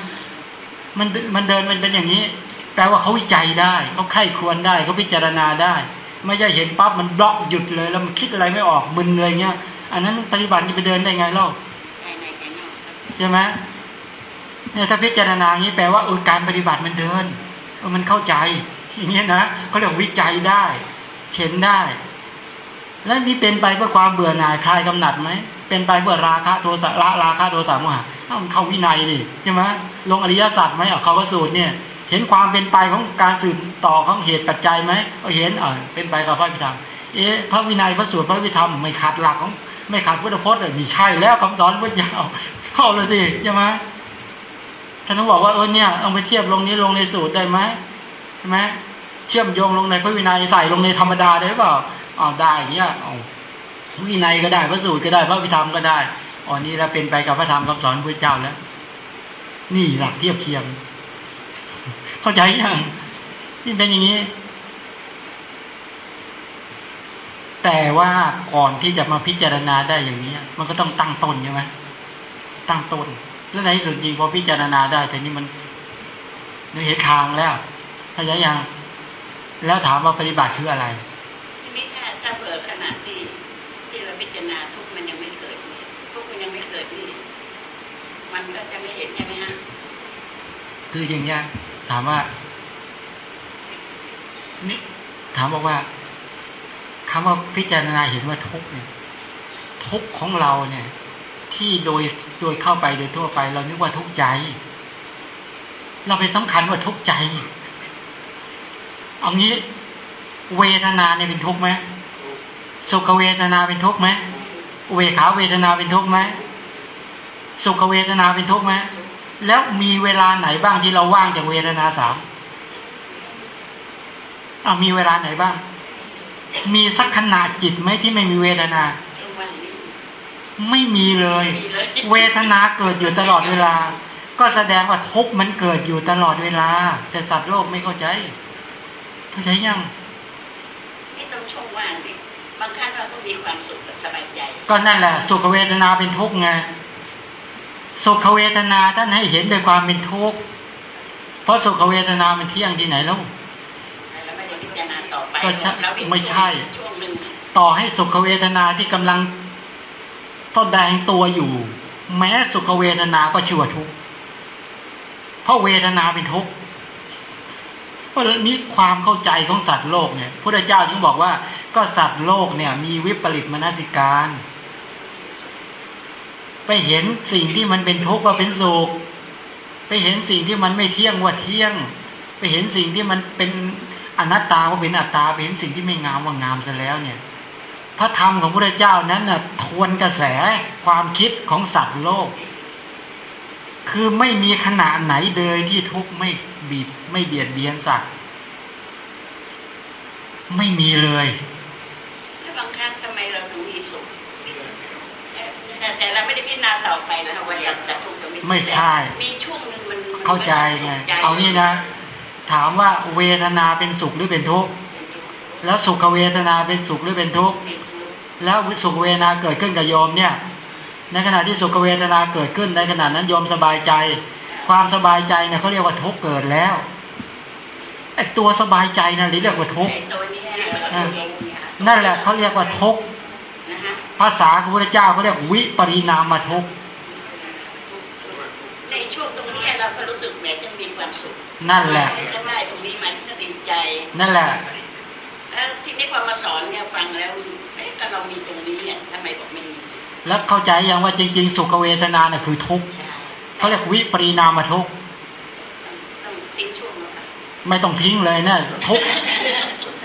มันมันเดินมันเป็นอย่างนี้ แปลว่าเขาวิจัยได้เขาไข้ควรได้เขาพิจารณาได้ ไม่ใช่เห็นปั๊บมันบล็อกหยุดเลยแล้วมันคิดอะไรไม่ออกมึนเลยเงี้ย อันนั้นปฏิบัติจะไปเดินได้ไงเล่าภายในภายนอกครับใช่ไหมเนี่ยถ้าพิจารณาอย่างนี้แปลว่าเออการปฏิบัติมันเดินเออมันเข้าใจอย่างเงี้ยนะเขาเรียกวิจัยได้เข็นได้ แล้วนี่เป็นไปเพื่อความเบื่อหน่ายคลายกำหนัดไหมเป็นไปเพื่อราคะโทสะละราคะโทสะโมหะเอ้ามันเข้าวินัยดิใช่ไหมลงอริยสัจไหมเอาเขาก็สูตรเนี่ย เห็นความเป็นไปของการสืบต่อของเหตุปัจจัยไหมเอาเห็นเออเป็นไปกับพระวิธรรมเอ๊ะพระวินัยพระสูตรพระวิธรรมไม่ขาดหลักของ ไม่ขาดพุทธพจน์เลยนี่ใช่แล้วคำสอนพุทธเจ้าเข้าเลยสิใช่ไหมท่านต้องบอกว่าเออเนี่ยเอาไปเทียบลงนี้ลงในสูตรได้ไหมใช่ไหมเชื่อมโยงลงในพระวินัยใส่ลงในธรรมดาได้หรือเปล่าอ๋อได้อย่างเงี้ยอ๋อวินัยก็ได้พระสูตรก็ได้พระวิธรรมก็ได้อ๋อนี่เราเป็นไปกับพระธรรมคำสอนพระเจ้าแล้ว นี่หลักเทียบเคียงเข้าใจยังนี่เป็นอย่างนี้ แต่ว่าก่อนที่จะมาพิจารณาได้อย่างนี้มันก็ต้องตั้งต้นใช่ไหมตั้งต้น แล้วในที่สุดจริงพอพิจารณาได้แต่นี้มันนึกเห็นทางแล้วเข้าใจยังแล้วถามว่าปฏิบัติคืออะไร ทีนี้ถ้าถ้าเปิดขณะที่เราพิจารณาทุกข์มันยังไม่เกิดนี่ทุกข์มันยังไม่เกิดนี่มันก็จะไม่เห็นใช่ไหมฮะคืออย่างเงี้ยถามว่านี่ถามบอกว่า คำว่าพิจารณาเห็นว่าทุกเนี่ยทุกของเราเนี่ย ที่โดยโดยเข้าไปโดยทั่วไป เรานึกว่าทุกใจ เราไปสำคัญว่าทุกใจ เอางี้ เวทนาเนี่ยเป็นทุกไหมสุขเวทนาเป็นทุกไหมเวขาเวทนาเป็นทุกไหมสุขเวทนาเป็นทุกไหมแล้วมีเวลาไหนบ้างที่เราว่างจากเวทนาสามเอามีเวลาไหนบ้าง มีสักขนาดจิตไหมที่ไม่มีเวทนาช่วงว่างนี้ไม่มีเลยมีเลย เวทนาเกิดอยู่ตลอดเวลา ก็แสดงว่าทุกข์มันเกิดอยู่ตลอดเวลา แต่สัตว์โลกไม่เข้าใจเข้าใจยังไอ้ตรงช่วงว่างนี่บางครั้งเราก็มีความสุขกับสบายใจ ก็นั่นแหละ สุขเวทนาเป็นทุกข์ไงสุขเวทนาท่านให้เห็นโดยความเป็นทุกข์เพราะสุขเวทนามันเที่ยงที่ไหนแล้ว ก็ใช่เราวิ่งไม่ใช่ช่วงหนึ่งต่อให้สุขเวทนาที่กำลังแสดงตัวอยู่ แม้สุขเวทนาก็ชื่อว่าทุกข์เพราะเวทนาเป็นทุกข์เพราะนี้ความเข้าใจของสัตว์โลกเนี่ยพระเจ้าจึงบอกว่า ก็สัตว์โลกเนี่ย มีวิปริตมนสิการ ไปเห็นสิ่งที่มันเป็นทุกข์ว่าเป็นสุขไปเห็นสิ่งที่มันไม่เที่ยงว่าเที่ยง ไปเห็นสิ่งที่มันเป็น อนัตตาว่าเป็นอัตตาไปเห็นสิ่งที่ไม่งามว่างามซะแล้วเนี่ย พระธรรมของพระเจ้านั้นน่ะทวนกระแสความคิดของสัตว์โลก คือไม่มีขณะไหนเลยที่ทุกข์ไม่บีบไม่เบียดเบียนสัตว์ไม่มีเลยแล้วบางครั้งทำไมเราถึงมีสุขแต่แต่เราไม่ได้พิจารณาต่อไปนะว่าจะจะทุกข์หรือไม่ทุกข์ไม่ใช่แต่มีช่วงหนึ่งมันมันเข้าใจไงมันสุขเอางี้นะ ถามว่าเวทนาเป็นสุขหรือเป็นทุกข์แล้วสุขเวทนาเป็นสุขหรือเป็นทุกข์แล้วสุขเวทนาเกิดขึ้นกับโยมเนี่ย ในขณะที่สุขเวทนาเกิดขึ้นในขณะนั้นโยมสบายใจ ความสบายใจเนี่ยเขาเรียกว่าทุกข์เกิดแล้วไอตัวสบายใจนั่นเรียกว่าทุกข์นั่นแหละเขาเรียกว่าทุกข์ภาษาของพระเจ้าเขาเรียกวิปริณามทุกข์ในช่วงตรงนี้เราก็รู้สึกแหมจะมีความสุข นั่นแหละจะได้ตรงนี้มันก็ดีใจ นั่นแหละแล้วทีนี้พอมาสอนเนี่ยฟังแล้วเอ๊ะก็เรามีตรงนี้เนี่ยทำไมบอกไม่มีแล้วเข้าใจยังว่าจริง ๆ สุขเวทนาเนี่ยคือทุกข์ใช่เขาเรียกวิปริณามทุกข์ต้องทิ้งช่วงแล้วค่ะไม่ต้องทิ้งเลยนะทุกข์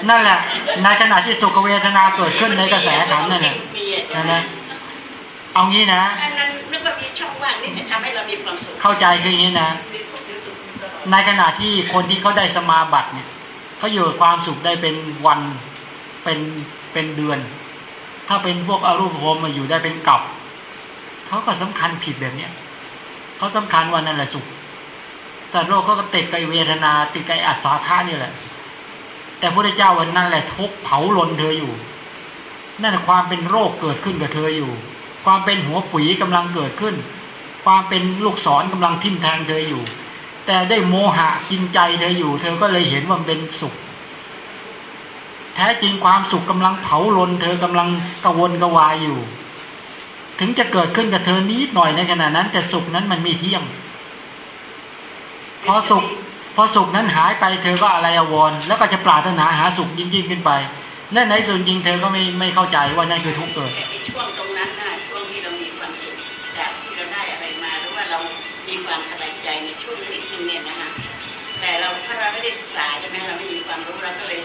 นั่นแหละในขณะที่สุขเวทนาเกิดขึ้นในกระแสขันธ์นั่นแหละมีอะใช่นั่นไหมนะเอางี้นะอันนั้นนึกว่ามีช่องว่างนี่จะทำให้เรามีความสุขเข้าใจคืออย่างนี้นะ ในขณะที่คนที่เขาได้สมาบัติเนี่ยเขาอยู่ความสุขได้เป็นวันเป็นเป็นเดือน ถ้าเป็นพวกอรูปภพมาอยู่ได้เป็นกับเขาก็สำคัญผิดแบบเนี้ยเขาสำคัญวันนั่นแหละสุขสัตว์โลกเขาก็ติดกับไอ้เวทนาติดกับไอ้อัศธานี่แหละ แต่พระเจ้าวันนั้นแหละทุกเผาลนเธออยู่ นั่นความเป็นโรคเกิดขึ้นกับเธออยู่ ความเป็นหัวฝีกำลังเกิดขึ้น ความเป็นลูกศรกำลังทิ่มแทงเธออยู่ แต่ได้โมหะกินใจเธออยู่ เธอก็เลยเห็นว่าเป็นสุข แท้จริงความสุขกำลังเผาลน เธอกำลังกระวนกระวายอยู่ ถึงจะเกิดขึ้นกับเธอนิดหน่อยในขณะนั้น แต่สุขนั้นมันมีเที่ยง พอสุข พอสุขนั้นหายไปเธอก็อะไรอาวรแล้วก็จะปรารถนาหาสุขยิ่งยิ่งขึ้นไปนั่นในส่วนจริงเธอก็ไม่ไม่เข้าใจว่านั่นคือทุกข์เกิดช่วงตรงนั้น มีความสบายใจในช่วงนิดนึงเนี่ยนะคะแต่เราถ้าเราไม่ได้ศึกษาใช่ไหมเราไม่มีความรู้เราก็เลย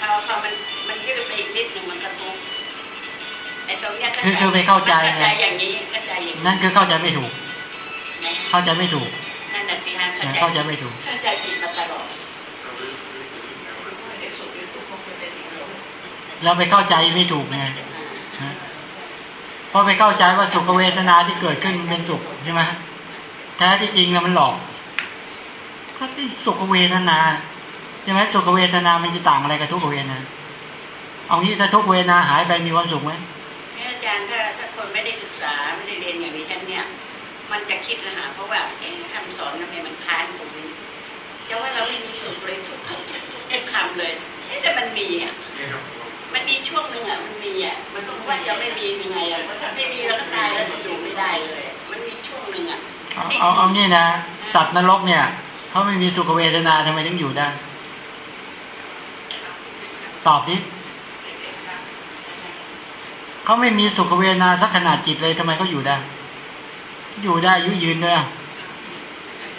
พอพอมันมันยืดไปอีกนิดนึงมันก็ทุกข์ไอ้ตรงเนี้ยเข้าคือใจคือไม่เข้าใจเข้าใจอย่างนี้เข้าใจอย่างนี้นั่นคือเข้าใจไม่ถูกนะเข้าใจไม่ถูกนั่นน่ะสิฮะเข้าใจเข้าใจไม่ถูกเข้าใจผิดมาตลอดเราไปเข้าใจไม่ถูกไงเพราะไปเข้าใจว่าสุขเวทนาที่เกิดขึ้นเป็นสุขใช่ไหม แท้ที่จริงแล้วมันหลอกก็ที่สุขเวทนาใช่ไหมสุขเวทนามันจะต่างอะไรกับทุกเวทนาเอางี้ถ้าทุกเวทนาหายไปมีความสุขไหมเนี่ยอาจารย์ถ้าถ้าคนไม่ได้ศึกษาไม่ได้เรียนอย่างนี้ท่านเนี่ย มันจะคิดนะฮะเพราะว่าเอ๊ะคำสอนทำไมมันค้านตรงนี้จะว่าเราไม่มีสุขเลยทุกทุกทุกทุกคำเลยแต่มันมีอะมันมีช่วงหนึ่งอะมันมีอะมันต้ว่าจะไม่มียังไงอะเพราะถ้าไม่มีแล้วก็ตายแล้วจะอยู่ไม่ได้เลย มันมีช่วงหนึ่งอะ เอาเอาเอางี้นะ สัตว์นรกเนี่ยเขาไม่มีสุขเวทนาทำไมถึงอยู่ได้ ตอบดิเขาไม่มีสุขเวทนาสักขนาดจิตเลยทำไมเขาอยู่ได้ อยู่ได้อายุยืนด้วย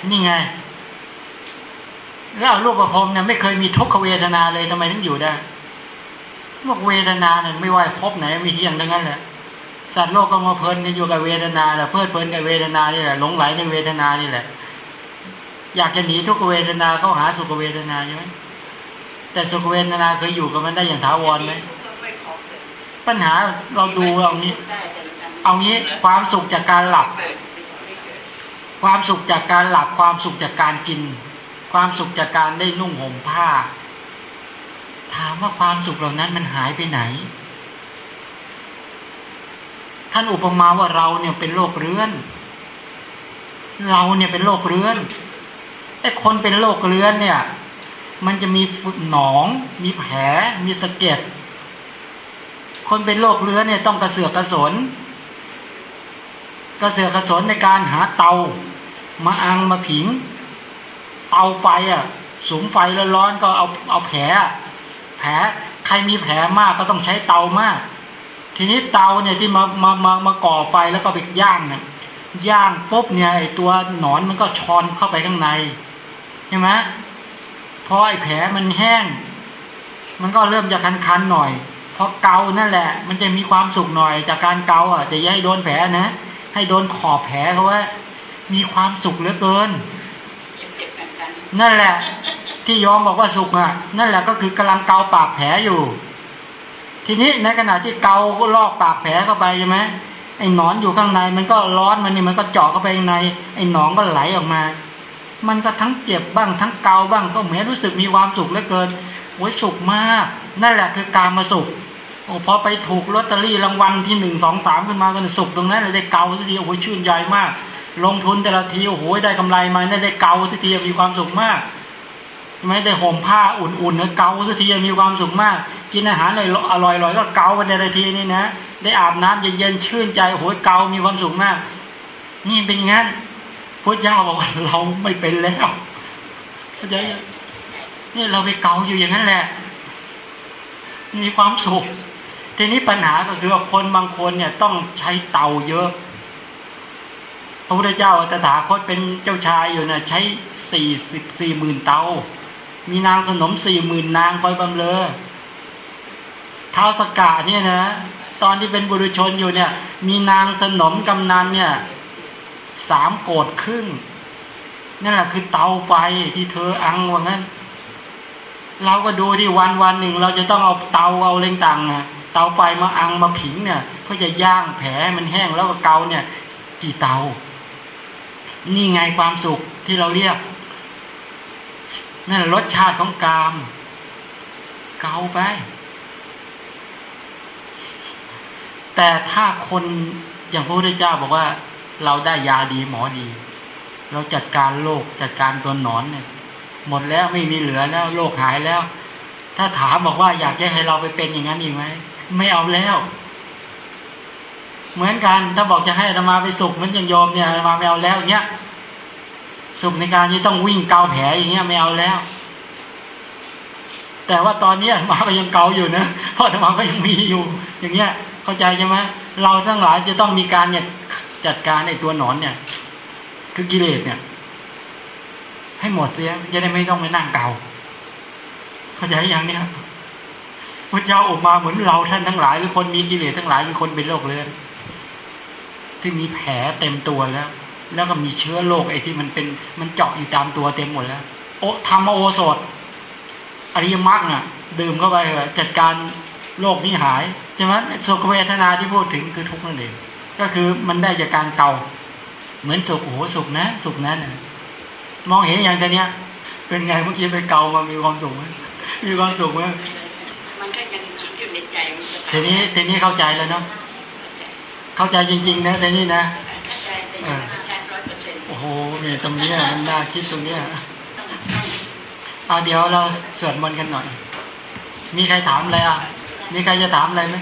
นี่ไงแล้วรูปประพรมเนี่ยไม่เคยมีทุกขเวทนาเลยทำไมถึงอยู่ได้โลกเวทนาเนี่ยไม่ว่าพบไหนมีที่ยงทั้งนั้นแหละ สัตว์โลกก็มาเพลินกันอยู่กับเวทนาแหละเพลิดเพลินกับเวทนานี่แหละหลงไหลในเวทนานี่แหละ อยากจะหนีทุกเวทนาเข้าหาสุขเวทนาใช่ไหมแต่สุขเวทนาเคยอยู่กับมันได้อย่างถาวรไหมปัญหาเราดูเอางี้ เอางี้ความสุขจากการหลับ ความสุขจากการหลับ ความสุขจากการกิน ความสุขจากการได้นุ่งห่มผ้า ถามว่าความสุขเหล่านั้นมันหายไปไหน ท่านอุปมาว่าเราเนี่ยเป็นโรคเรื้อน เราเนี่ยเป็นโรคเรื้อนไอ้คนเป็นโรคเรื้อนเนี่ย มันจะมีฝุ่นหนอง มีแผล มีสะเก็ดคนเป็นโรคเรื้อนเนี่ยต้องกระเสือกกระสน กระเสือกกระสนในการหาเตา มาอังมาผิงเตาไฟอะสูงไฟแล้วร้อนก็เอาเอาแผล แผลใครมีแผลมากก็ต้องใช้เตามาก ทีนี้เตาเนี่ยที่มามามามาก่อไฟแล้วก็ไปย่างเนี่ยย่างปุ๊บเนี่ยไอตัวหนอนมันก็ชอนเข้าไปข้างในใช่ไหมพอไอแผลมันแห้ง มันก็เริ่มจะคันๆหน่อยพอเกานั่นแหละ มันจะมีความสุขหน่อยจากการเกาอะแต่อย่าให้โดนแผลนะ ให้โดนขอบแผลเขาว่า มีความสุขเหลือเกิน นั่นแหละ ที่ยอมบอกว่าสุขอะ นั่นแหละก็คือกำลังเกาปากแผลอยู่ ทีนี้ในขณะที่เกาก็ลอกปากแผลเข้าไปใช่ไหมไอ้หนอนอยู่ข้างในมันก็ร้อนมันนี่มันก็เจาะเข้าไปข้างใน ไอ้หนองก็ไหลออกมา มันก็ทั้งเจ็บบ้างทั้งเกาบ้างก็เหมือนรู้สึกมีความสุขเหลือเกินโอ้ยสุขมาก นั่นแหละคือการมาสุขโอ้พอไปถูกลอตเตอรี่รางวัลที่หนึ่งสองสามขึ้นมาก็สุขตรงนั้นเลยได้เกาสักทีโอ้ยชื่นใจมาก ลงทุนแต่ละทีโอ้โหได้กำไรมาได้เกาสักทีมีความสุขมาก ไม่ได้ห่มผ้าอุ่นๆเนื้อเกาสักทีมีความสุขมาก กินอาหารอร่อยๆก็เกาไปแต่ละทีนี่นะ ได้อาบน้ำเย็นๆชื่นใจโอ้โหเกามีความสุขมาก นี่เป็นอย่างนั้นพระเจ้าบอกว่าเราไม่เป็นแล้วเข้าใจนี่เราไปเกาอยู่อย่างนั้นแหละ มีความสุข ทีนี้ปัญหาก็คือคนบางคนเนี่ยต้องใช้เตาเยอะพระพุทธเจ้าตถาคตเป็นเจ้าชายอยู่นะใช้สี่สิบสี่หมื่นเตา มีนางสนมสี่หมื่นนางคอยบำเรอท้าวสกาเนี่ยนะ ตอนที่เป็นบุรุชนอยู่เนี่ย มีนางสนมกำนันเนี่ยสามโกดครึ่งนั่นแหละคือเตาไฟที่เธออังว่างั้น เราก็ดูที่วันวันหนึ่ง เราจะต้องเอาเตาเอาเร่งต่างนะเตาไฟมาอังมาผิงเนี่ยเพื่อจะย่างแผลให้มันแห้งแล้วก็เกาเนี่ย กี่เตา นี่ไงความสุขที่เราเรียก นั่นรสชาติของกาม เกาไป แต่ถ้าคนอย่างพระพุทธเจ้าบอกว่า เราได้ยาดีหมอดี เราจัดการโรคจัดการตัวหนอนเนี่ย หมดแล้วไม่มีเหลือแล้วโรคหายแล้ว ถ้าถามบอกว่าอยากจะให้เราไปเป็นอย่างนั้นอีกไหมไม่เอาแล้ว เหมือนกันถ้าบอกจะให้อาตมาไปสุขเหมันอย่างโยมเนี่ยอาตมาไม่เอาแล้วเงี้ย สุขในการที่ต้องวิ่งเกาแผลอย่างเงี้ยไม่เอาแล้ว แต่ว่าตอนนี้มาก็ยังเกาอยู่นะเพราะอาตมาก็ยังมีอยู่ อย่างเงี้ย เข้าใจใช่ไหมเราทั้งหลายจะต้องมีการเนี่ยจัดการไอ้ตัวหนอนเนี่ย คือกิเลสเนี่ย ให้หมดเสียจะได้ไม่ต้องไปนั่งเกาเข้าใจอย่างเนี้ยพระเจ้าออกมาเหมือนเราท่านทั้งหลายหรือคนมีกิเลสทั้งหลายคือคนเป็นโรคเรื้อนที่มีแผลเต็มตัวแล้ว แล้วก็มีเชื้อโรคไอ้ที่มันเป็นมันเจาะอยู่ตามตัวเต็มหมดแล้ว โอ้ทำมาโอสถอริยมรรคน่ะ ดื่มเข้าไปเถอะจัดการโรคนี้หายใช่ไหมสุขเวทนาที่พูดถึงคือทุกข์นั่นเองก็คือมันได้จากการเกาเหมือนสุขโอ้โหสุขนะ สุขนั้นนะมองเห็นอย่างแต่เนี้ย เป็นไงเมื่อกี้ไปเกามามีความสุขไหมมีความสุขไหมมันก็ยังคิดอยู่ในใจมันจะทีนี้ทีนี้เข้าใจแล้วเนาะเข้าใจจริง ๆ นะทีนี้นะ เนต์โอ้โหเนี่ยตรงนี้มันน่าคิดตรงเนี้ยต้องต้องเอาเดี๋ยวเราสวดมนต์กันหน่อย มีใครถามอะไรอะ มีใครจะถามอะไรไหม